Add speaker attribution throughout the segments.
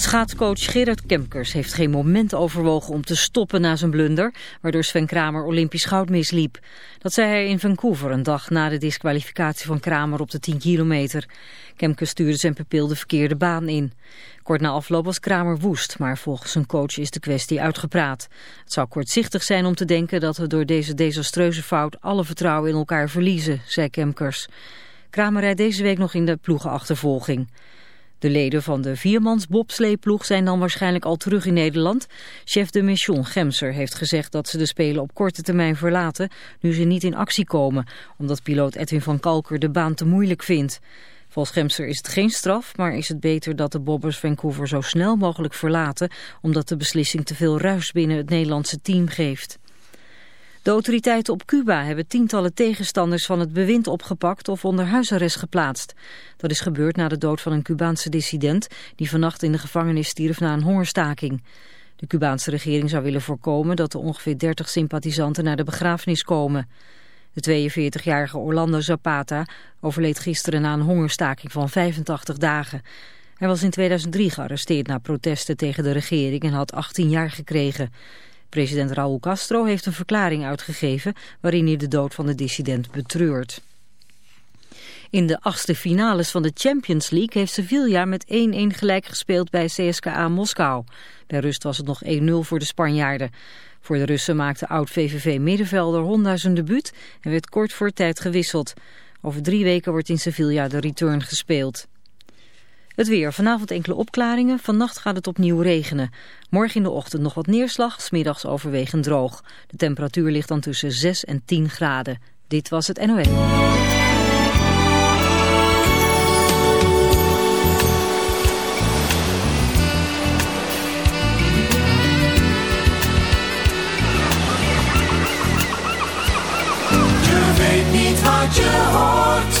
Speaker 1: Schaatscoach Gerard Kemkers heeft geen moment overwogen om te stoppen na zijn blunder, waardoor Sven Kramer Olympisch goud misliep. Dat zei hij in Vancouver een dag na de disqualificatie van Kramer op de 10 kilometer. Kemkers stuurde zijn pupil de verkeerde baan in. Kort na afloop was Kramer woest, maar volgens zijn coach is de kwestie uitgepraat. Het zou kortzichtig zijn om te denken dat we door deze desastreuze fout alle vertrouwen in elkaar verliezen, zei Kemkers. Kramer rijdt deze week nog in de ploegenachtervolging. De leden van de viermans bobsleeploeg zijn dan waarschijnlijk al terug in Nederland. Chef de mission Gemser heeft gezegd dat ze de Spelen op korte termijn verlaten... nu ze niet in actie komen, omdat piloot Edwin van Kalker de baan te moeilijk vindt. Volgens Gemser is het geen straf, maar is het beter dat de bobbers Vancouver zo snel mogelijk verlaten... omdat de beslissing te veel ruis binnen het Nederlandse team geeft. De autoriteiten op Cuba hebben tientallen tegenstanders van het bewind opgepakt of onder huisarrest geplaatst. Dat is gebeurd na de dood van een Cubaanse dissident die vannacht in de gevangenis stierf na een hongerstaking. De Cubaanse regering zou willen voorkomen dat er ongeveer 30 sympathisanten naar de begrafenis komen. De 42-jarige Orlando Zapata overleed gisteren na een hongerstaking van 85 dagen. Hij was in 2003 gearresteerd na protesten tegen de regering en had 18 jaar gekregen. President Raúl Castro heeft een verklaring uitgegeven waarin hij de dood van de dissident betreurt. In de achtste finales van de Champions League heeft Sevilla met 1-1 gelijk gespeeld bij CSKA Moskou. Bij rust was het nog 1-0 voor de Spanjaarden. Voor de Russen maakte oud-VVV-middenvelder Honda zijn debuut en werd kort voor tijd gewisseld. Over drie weken wordt in Sevilla de return gespeeld. Het weer. Vanavond enkele opklaringen. Vannacht gaat het opnieuw regenen. Morgen in de ochtend nog wat neerslag. Smiddags overwegend droog. De temperatuur ligt dan tussen 6 en 10 graden. Dit was het NOS.
Speaker 2: Je hoort.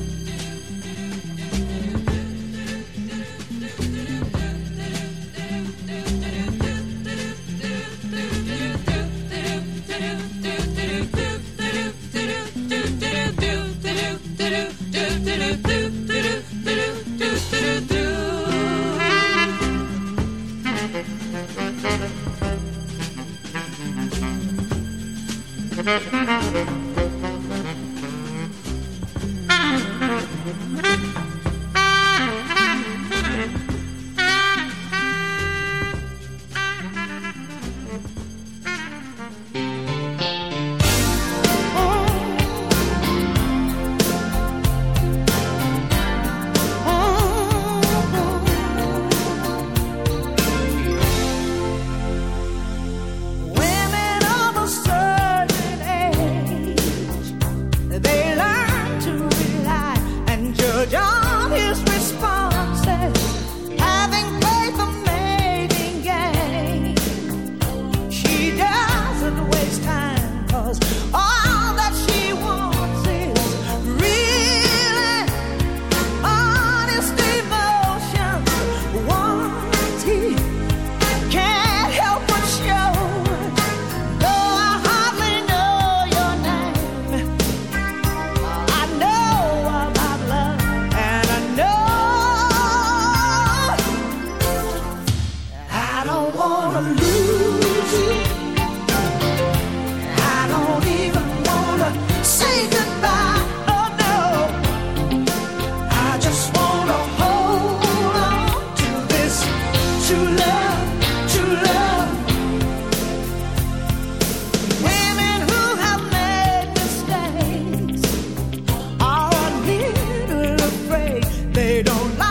Speaker 3: don't
Speaker 4: lie.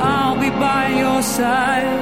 Speaker 5: i'll be by
Speaker 6: your side.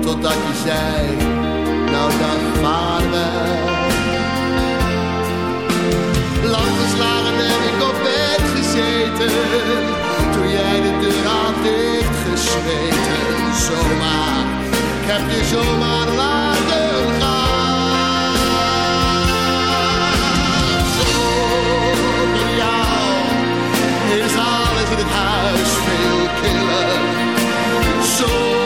Speaker 7: Totdat je zei, nou dan vaarwel. Lang geslagen heb ik op bed gezeten, toen jij de deur had dichtgesmeten. Zomaar, ik heb je zomaar laten
Speaker 8: soul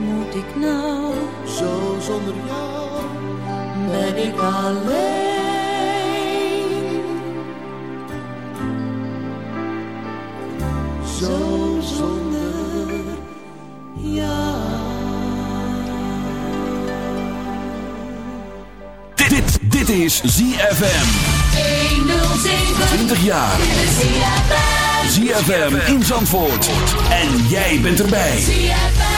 Speaker 8: moet ik nou?
Speaker 7: Zo zonder jou
Speaker 8: ben ik alleen. Zo zonder jou.
Speaker 4: Dit, dit, dit is ZFM. 107. 20 jaar. ZFM in Zandvoort. En jij bent erbij.
Speaker 9: ZFM.